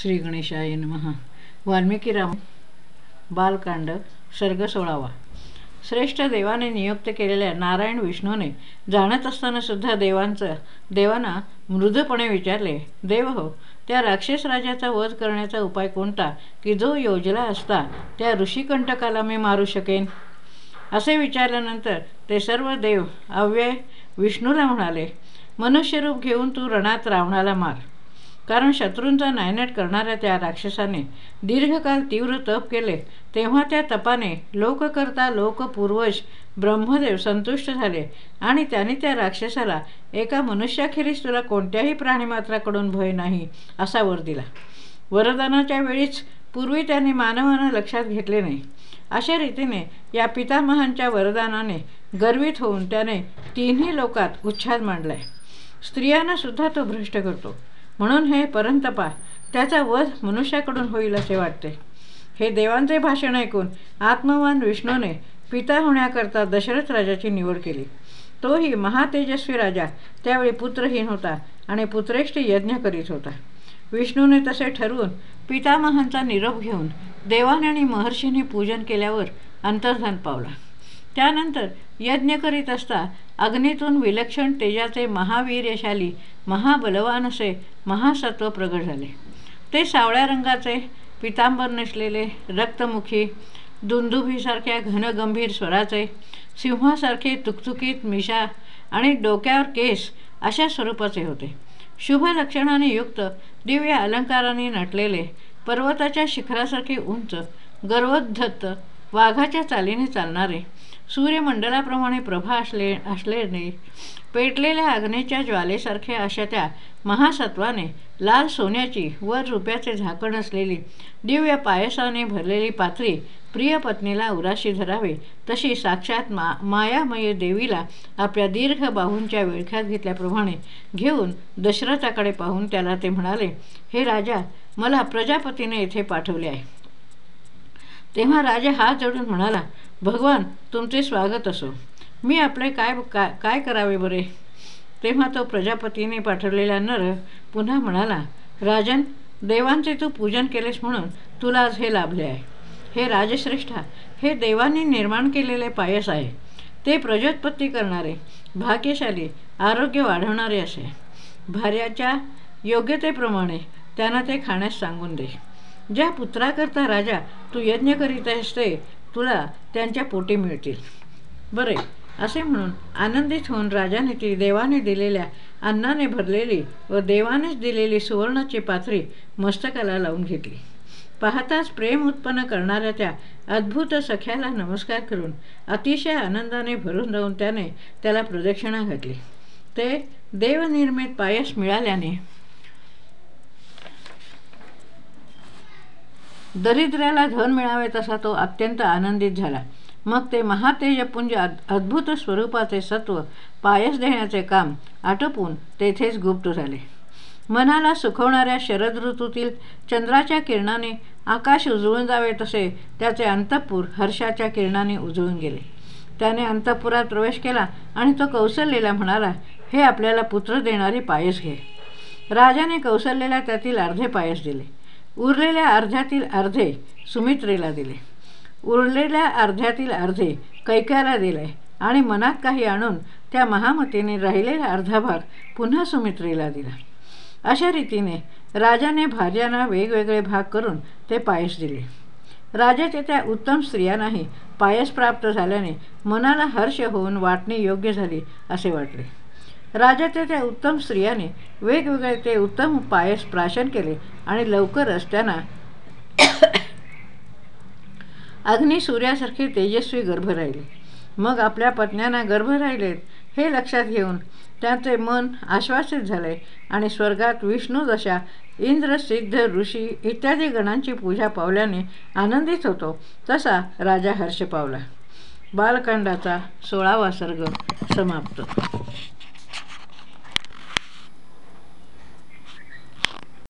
श्री गणेशाय नमः. वाल्मिकी राम बालकांड सर्ग सोळावा. श्रेष्ठ देवाने नियुक्त केलेल्या नारायण विष्णूने जाणत असताना सुद्धा देवांचं देवांना मृदपणे विचारले देव हो त्या राक्षस राजाचा वध करण्याचा उपाय कोणता? की जो योजला असता त्या ऋषिकंटकाला मी मारू शकेन? असे विचारल्यानंतर ते सर्व देव अव्यय विष्णूला म्हणाले मनुष्यरूप घेऊन तू रणात रावणाला मार. कारण शत्रूंचा नायनाट करणाऱ्या त्या राक्षसाने दीर्घकाल तीव्र तप केले तेव्हा त्या तपाने लोककर्ता लोकपूर्वज ब्रह्मदेव संतुष्ट झाले आणि त्याने त्या राक्षसाला एका मनुष्याखेरीस तुला कोणत्याही प्राणीमात्राकडून भय नाही असा वर दिला. वरदानाच्या वेळीच पूर्वी त्याने मानवानं लक्षात घेतले नाही. अशा रीतीने या पितामहांच्या वरदानाने गर्वित होऊन त्याने तिन्ही लोकात उच्छाद मांडलाय. स्त्रियांनासुद्धा तो भ्रष्ट करतो. म्हणून हे परंतपा त्याचा वध मनुष्याकडून होईल असे वाटते. हे देवांचे भाषण ऐकून आत्मवान विष्णूने पिता होण्याकरता दशरथ राजाची निवड केली. तोही महातेजस्वी राजा त्यावेळी पुत्रहीन होता आणि पुत्रेष्टी यज्ञ करीत होता. विष्णूने तसे ठरवून पितामहांचा निरोप घेऊन देवाने आणि महर्षींनी पूजन केल्यावर अंतर्धान पावला. त्यानंतर यज्ञ करीत असता अग्नीतून विलक्षण तेजाचे महावीर्यशाली महाबलवान असे महासत्व प्रगट झाले. ते सावळ्या रंगाचे पितांबर नेसलेले रक्तमुखी दुंदुभीसारख्या घनगंभीर स्वराचे सिंहासारखे तुकतुकीत मिशा आणि डोक्यावर केस अशा स्वरूपाचे होते. शुभ लक्षणाने युक्त दिव्य अलंकाराने नटलेले पर्वताच्या शिखरासारखे उंच गर्वोद्धत्त वाघाच्या चालीने चालणारे सूर्यमंडलाप्रमाणे प्रभा असले असल्याने पेटलेल्या अग्नेच्या ज्वालेसारख्या अशा त्या महासत्वाने लाल सोन्याची वर रुपयाचे झाकण असलेली दिव्य पायसाने भरलेली पात्री प्रिय पत्नीला उराशी धरावे तशी साक्षात मा मायामय देवीला आपल्या दीर्घ बाहूंच्या विळख्यात घेतल्याप्रमाणे घेऊन दशरथाकडे पाहून त्याला ते म्हणाले हे राजा मला प्रजापतीने येथे पाठवले आहे. तेव्हा राजा हात जोडून म्हणाला भगवान तुमचे स्वागत असो. मी आपले काय काय काय करावे बरे? तेव्हा तो प्रजापतीने पाठवलेला नर पुन्हा म्हणाला राजन देवांचे तू पूजन केलेस म्हणून तुला आज हे लाभले आहे. हे राजश्रेष्ठा हे देवांनी निर्माण केलेले पायस आहे. ते प्रजोत्पत्ती करणारे भाग्यशाली आरोग्य वाढवणारे असे. भार्याच्या योग्यतेप्रमाणे त्यांना ते खाण्यास सांगून दे. ज्या पुत्राकरता राजा तू यज्ञ करीत आहेस ते तुला त्यांच्या पोटी मिळतील. बरे असे म्हणून आनंदित होऊन राजाने ती देवाने दिलेल्या अन्नाने भरलेली व देवानेच दिलेली सुवर्णाची पात्री मस्तकाला लावून घेतली. पाहताच प्रेम उत्पन्न करणाऱ्या त्या अद्भुत सख्याला नमस्कार करून अतिशय आनंदाने भरून जाऊन त्याने त्याला प्रदक्षिणा घातली. ते देवनिर्मित पायस मिळाल्याने दरिद्र्याला धन मिळावे तसा तो अत्यंत आनंदित झाला. मग ते महातेजपुंज अद्भुत स्वरूपाचे सत्व पायस देण्याचे काम आटोपून तेथेच गुप्त झाले. मनाला सुखवणाऱ्या शरद ऋतूतील चंद्राच्या किरणाने आकाश उजळून जावे तसे त्याचे अंतपूर हर्षाच्या किरणाने उजळून गेले. त्याने अंतपुरात प्रवेश केला आणि तो कौशल्येला म्हणाला हे आपल्याला पुत्र देणारे पायस घे. राजाने कौसल्येला त्यातील अर्धे पायस दिले. उरलेल्या अर्ध्यातील अर्धे सुमित्रेला दिले. उरलेल्या अर्ध्यातील अर्धे कैक्याला दिले आणि मनात काही आणून त्या महामतीने राहिलेला अर्धा भाग पुन्हा सुमित्रेला दिला. अशा रीतीने राजाने भाज्यांना वेगवेगळे भाग करून ते पायस दिले. राजाच्या त्या उत्तम स्त्रियांनाही पायस प्राप्त झाल्याने मनाला हर्ष होऊन वाटणे योग्य झाली असे वाटले. राजाच्या त्या उत्तम स्त्रियाने वेगवेगळे ते उत्तम पायस प्राशन केले आणि लवकरच त्यांना अग्नी सूर्यासारखे तेजस्वी गर्भ राहिले. मग आपल्या पत्न्यांना गर्भ राहिलेत हे लक्षात घेऊन त्याचे मन आश्वासित झाले आणि स्वर्गात विष्णू जशा इंद्र सिद्ध ऋषी इत्यादी गणांची पूजा पावल्याने आनंदित होतो तसा राजा हर्ष पावला. बालकांडाचा सोळावा सर्ग समाप्त.